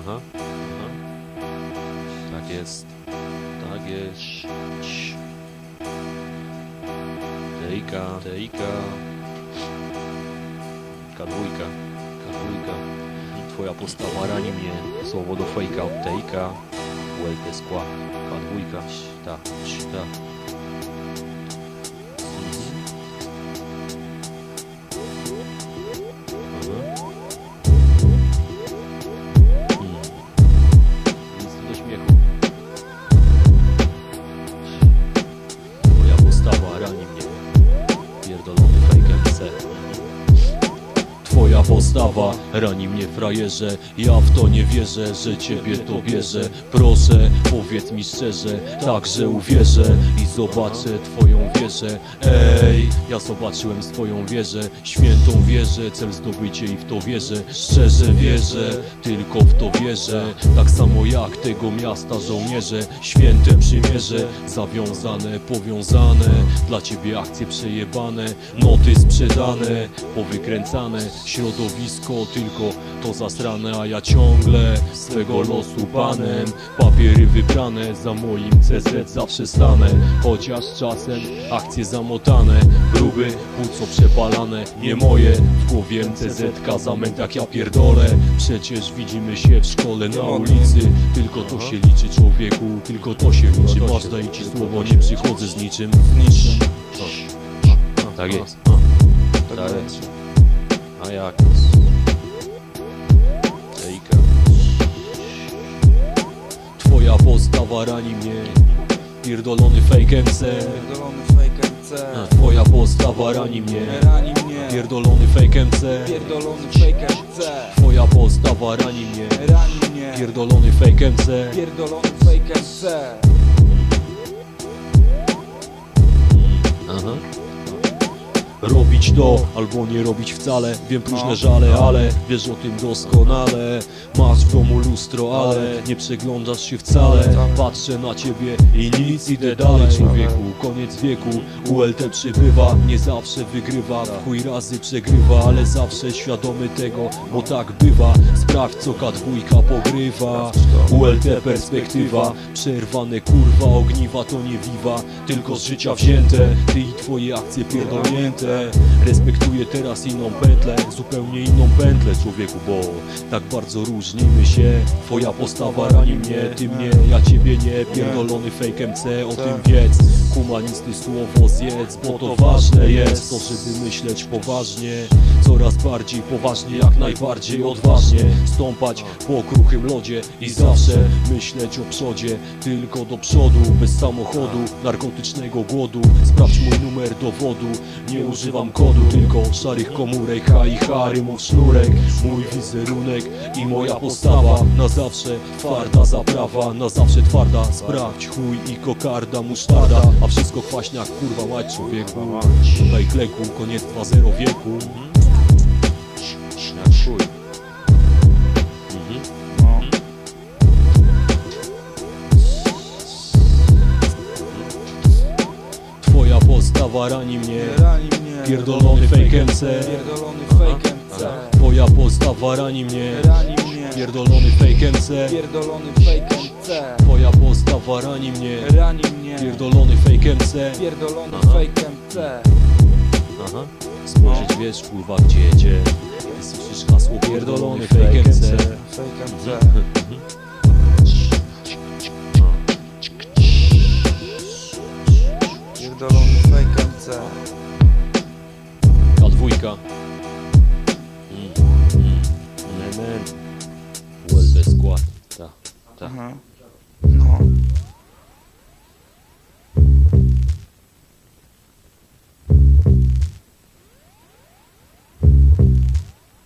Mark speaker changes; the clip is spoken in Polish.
Speaker 1: Aha, aha. Tak jest. Tak jest. Tejka, tejka. Kadwójka, kadwójka. Twoja postawa rani mnie. Słowo do fejka od tejka. ULT skła. Kadwójka. Ta, ta. Fake MC. Twoja postawa rani mnie frajerze. Ja w to nie wierzę, że ciebie to bierze. Proszę, powiedz mi szczerze, tak że uwierzę I zobaczę twoją wieżę. Ej, ja zobaczyłem swoją wieżę Świętą wieżę, cel zdobycie i w to wierzę. Szczerze wierzę, tylko w to wierzę. Tak samo jak tego miasta żołnierze Święte przymierze, zawiązane, powiązane. Dla ciebie akcje przejebane Noty sprzedane, powykręcane Środowisko tylko to zasrane A ja ciągle swego losu panem. Papiery wybrane, za moim CZ zawsze stanę. Chociaż czasem akcje zamotane Gruby, płuco przepalane, nie moje W głowie MCZ, zamęt jak ja pierdolę. Przecież widzimy się w szkole na ulicy. Tylko to się liczy człowieku, tylko to się liczy. Masz daję ci słowo, nie przychodzę z niczym.
Speaker 2: Z niczym.
Speaker 1: Tak jest, tak jest A jak? Ejka Twoja postawa rani mnie Pierdolony fake MC
Speaker 2: Pierdolony fake MC.
Speaker 1: Twoja postawa rani mnie
Speaker 2: Rani mnie.
Speaker 1: Pierdolony fake MC
Speaker 2: Pierdolony fake MC.
Speaker 1: Twoja postawa rani mnie
Speaker 2: Rani mnie.
Speaker 1: Pierdolony fake MC
Speaker 2: Pierdolony fake MC.
Speaker 1: Aha. Robić to, albo nie robić wcale. Wiem próżne żale, ale wiesz o tym doskonale. Masz w domu lustro, ale nie przeglądasz się wcale. Patrzę na ciebie i nic, idę dalej człowieku. Koniec wieku, ULT przybywa Nie zawsze wygrywa, w chuj razy przegrywa Ale zawsze świadomy tego, bo tak bywa. Sprawdź co K2 pogrywa. ULT perspektywa. Przerwane kurwa, ogniwa to nie wiwa. Tylko z życia wzięte Ty i twoje akcje pierdolnięte Respektuję teraz inną pętlę Zupełnie inną pętlę człowieku, bo Tak bardzo różnimy się. Twoja postawa rani mnie, ty mnie, ja ciebie nie Pierdolony fake MC, o tym wiedz Humanisty słowo zjedz, bo to ważne jest To żeby myśleć poważnie Coraz bardziej poważnie, jak najbardziej odważnie. Stąpać po kruchym lodzie I zawsze myśleć o przodzie Tylko do przodu, bez samochodu Narkotycznego głodu. Sprawdź mój numer dowodu Nie używam kodu, tylko szarych komórek H i rymów sznurek. Mój wizerunek i moja postawa Na zawsze twarda zaprawa Na zawsze twarda, sprawdź chuj i kokarda Musztarda, a wszystko kwaśniak Kurwa mać człowieku Tutaj kleku, koniec 2-0 wieku chuj.
Speaker 2: No.
Speaker 1: Twoja postawa rani mnie
Speaker 2: Rani mnie.
Speaker 1: Pierdolony fake MC
Speaker 2: Pierdolony fake MC.
Speaker 1: Twoja postawa rani mnie.
Speaker 2: Rani mnie.
Speaker 1: Pierdolony fake MC
Speaker 2: Pierdolony fake MC.
Speaker 1: Twoja postawa rani mnie.
Speaker 2: Rani mnie.
Speaker 1: Pierdolony fake MC
Speaker 2: Pierdolony
Speaker 1: Aha.
Speaker 2: fake MC.
Speaker 1: Aha. Spojrzeć wiesz kurwa gdzie jedzie. Ty słyszysz hasło pierdolony fake MC man. Wolves, guarda. Tá, Uh
Speaker 2: -huh. no.